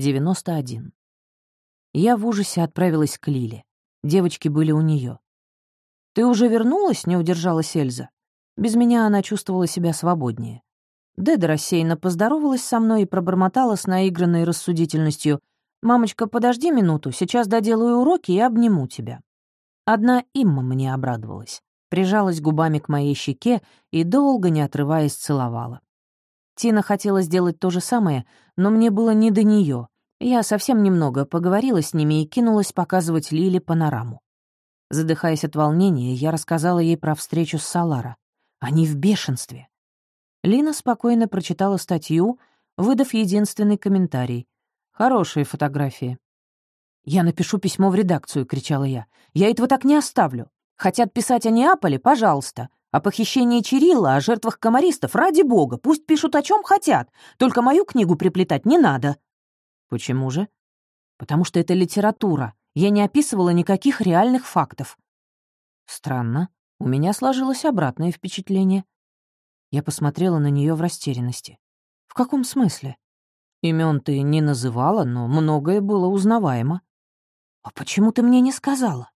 91. Я в ужасе отправилась к Лиле. Девочки были у нее. «Ты уже вернулась?» — не удержалась Эльза. Без меня она чувствовала себя свободнее. Деда рассеянно поздоровалась со мной и пробормотала с наигранной рассудительностью. «Мамочка, подожди минуту, сейчас доделаю уроки и обниму тебя». Одна Имма мне обрадовалась, прижалась губами к моей щеке и, долго не отрываясь, целовала. Тина хотела сделать то же самое, но мне было не до нее. Я совсем немного поговорила с ними и кинулась показывать Лиле панораму. Задыхаясь от волнения, я рассказала ей про встречу с Салара. Они в бешенстве. Лина спокойно прочитала статью, выдав единственный комментарий. «Хорошие фотографии». «Я напишу письмо в редакцию», — кричала я. «Я этого так не оставлю. Хотят писать о Неаполе? Пожалуйста. О похищении Чирилла, о жертвах комаристов, ради бога, пусть пишут о чем хотят, только мою книгу приплетать не надо». «Почему же?» «Потому что это литература. Я не описывала никаких реальных фактов». «Странно. У меня сложилось обратное впечатление». Я посмотрела на нее в растерянности. «В каком смысле?» Имен ты не называла, но многое было узнаваемо». «А почему ты мне не сказала?»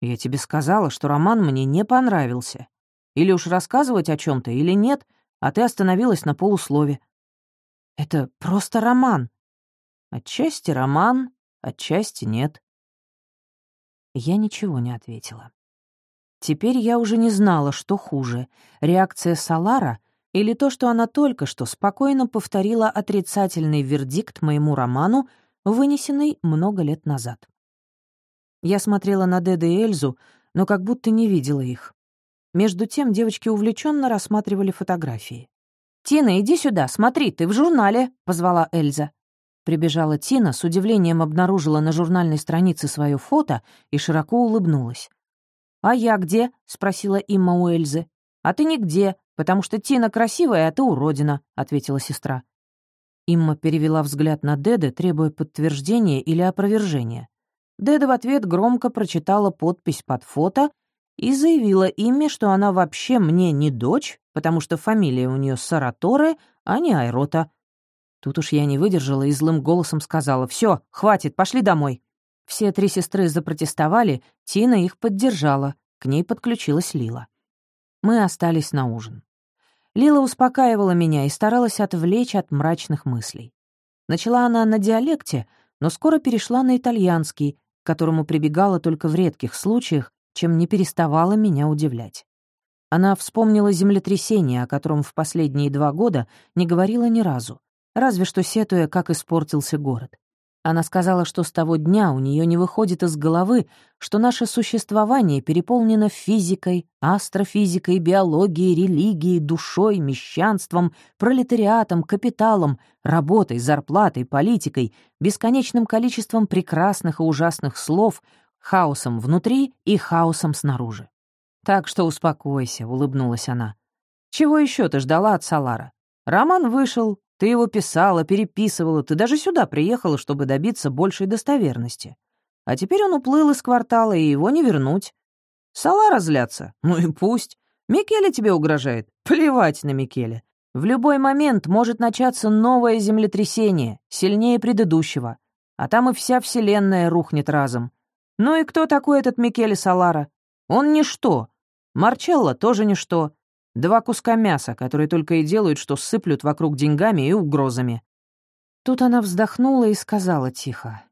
«Я тебе сказала, что роман мне не понравился. Или уж рассказывать о чем то или нет, а ты остановилась на полуслове. Это просто роман. Отчасти роман, отчасти нет. Я ничего не ответила. Теперь я уже не знала, что хуже — реакция Салара или то, что она только что спокойно повторила отрицательный вердикт моему роману, вынесенный много лет назад. Я смотрела на Деда и Эльзу, но как будто не видела их. Между тем девочки увлеченно рассматривали фотографии. «Тина, иди сюда, смотри, ты в журнале», — позвала Эльза. Прибежала Тина, с удивлением обнаружила на журнальной странице свое фото и широко улыбнулась. «А я где?» — спросила Имма у Эльзы. «А ты нигде, потому что Тина красивая, а ты уродина», — ответила сестра. Имма перевела взгляд на Деда, требуя подтверждения или опровержения. Деда в ответ громко прочитала подпись под фото и заявила Имме, что она вообще мне не дочь, потому что фамилия у нее Сараторе, а не Айрота. Тут уж я не выдержала и злым голосом сказала «Все, хватит, пошли домой». Все три сестры запротестовали, Тина их поддержала, к ней подключилась Лила. Мы остались на ужин. Лила успокаивала меня и старалась отвлечь от мрачных мыслей. Начала она на диалекте, но скоро перешла на итальянский, к которому прибегала только в редких случаях, чем не переставала меня удивлять. Она вспомнила землетрясение, о котором в последние два года не говорила ни разу, разве что сетуя, как испортился город. Она сказала, что с того дня у нее не выходит из головы, что наше существование переполнено физикой, астрофизикой, биологией, религией, душой, мещанством, пролетариатом, капиталом, работой, зарплатой, политикой, бесконечным количеством прекрасных и ужасных слов, хаосом внутри и хаосом снаружи. «Так что успокойся», — улыбнулась она. «Чего еще ты ждала от Салара? Роман вышел, ты его писала, переписывала, ты даже сюда приехала, чтобы добиться большей достоверности. А теперь он уплыл из квартала, и его не вернуть. Салара злятся? Ну и пусть. Микеле тебе угрожает? Плевать на Микеле. В любой момент может начаться новое землетрясение, сильнее предыдущего. А там и вся вселенная рухнет разом. Ну и кто такой этот Микеле Салара? Он ничто. Марчелло тоже ничто. Два куска мяса, которые только и делают, что сыплют вокруг деньгами и угрозами. Тут она вздохнула и сказала тихо.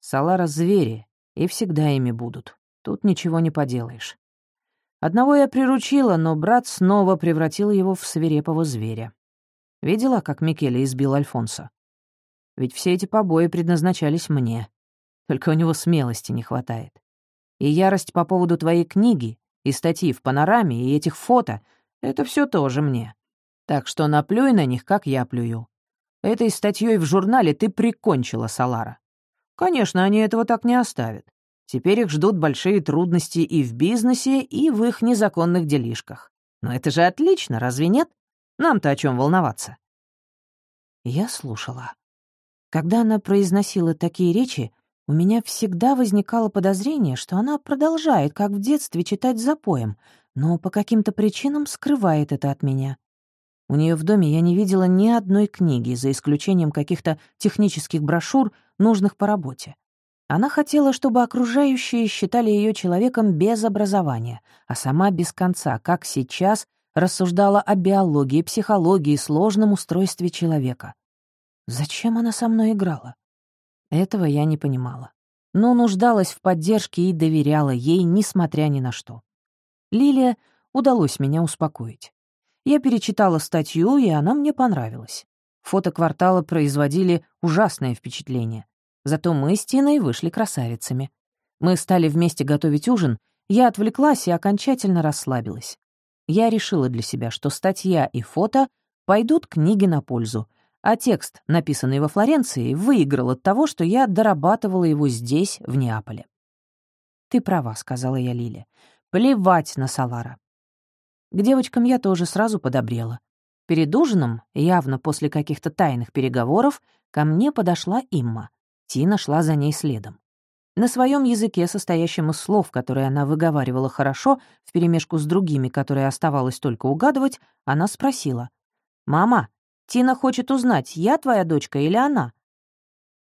«Салара — звери, и всегда ими будут. Тут ничего не поделаешь. Одного я приручила, но брат снова превратил его в свирепого зверя. Видела, как Микеле избил Альфонса? Ведь все эти побои предназначались мне. Только у него смелости не хватает. И ярость по поводу твоей книги, и статьи в панораме, и этих фото — это все тоже мне. Так что наплюй на них, как я плюю. Этой статьей в журнале ты прикончила Салара. Конечно, они этого так не оставят. Теперь их ждут большие трудности и в бизнесе, и в их незаконных делишках. Но это же отлично, разве нет? Нам-то о чем волноваться?» Я слушала. Когда она произносила такие речи, у меня всегда возникало подозрение, что она продолжает, как в детстве, читать запоем, но по каким-то причинам скрывает это от меня. У нее в доме я не видела ни одной книги, за исключением каких-то технических брошюр, нужных по работе. Она хотела, чтобы окружающие считали ее человеком без образования, а сама без конца, как сейчас, рассуждала о биологии, психологии, сложном устройстве человека. Зачем она со мной играла? Этого я не понимала. Но нуждалась в поддержке и доверяла ей, несмотря ни на что. Лилия удалось меня успокоить. Я перечитала статью, и она мне понравилась. Фото квартала производили ужасное впечатление. Зато мы с Тиной вышли красавицами. Мы стали вместе готовить ужин, я отвлеклась и окончательно расслабилась. Я решила для себя, что статья и фото пойдут книге на пользу, а текст, написанный во Флоренции, выиграл от того, что я дорабатывала его здесь, в Неаполе. «Ты права», — сказала я Лиле. «Плевать на Салара. К девочкам я тоже сразу подобрела. Перед ужином, явно после каких-то тайных переговоров, ко мне подошла Имма. Тина шла за ней следом. На своем языке, состоящем из слов, которые она выговаривала хорошо, вперемешку с другими, которые оставалось только угадывать, она спросила. «Мама, Тина хочет узнать, я твоя дочка или она?»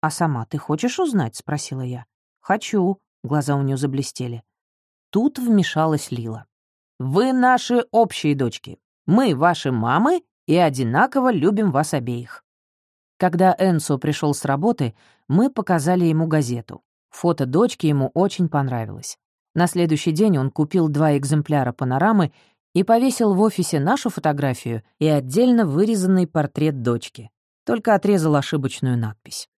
«А сама ты хочешь узнать?» — спросила я. «Хочу», — глаза у нее заблестели. Тут вмешалась Лила. Вы наши общие дочки. Мы ваши мамы и одинаково любим вас обеих». Когда Энсо пришел с работы, мы показали ему газету. Фото дочки ему очень понравилось. На следующий день он купил два экземпляра панорамы и повесил в офисе нашу фотографию и отдельно вырезанный портрет дочки. Только отрезал ошибочную надпись.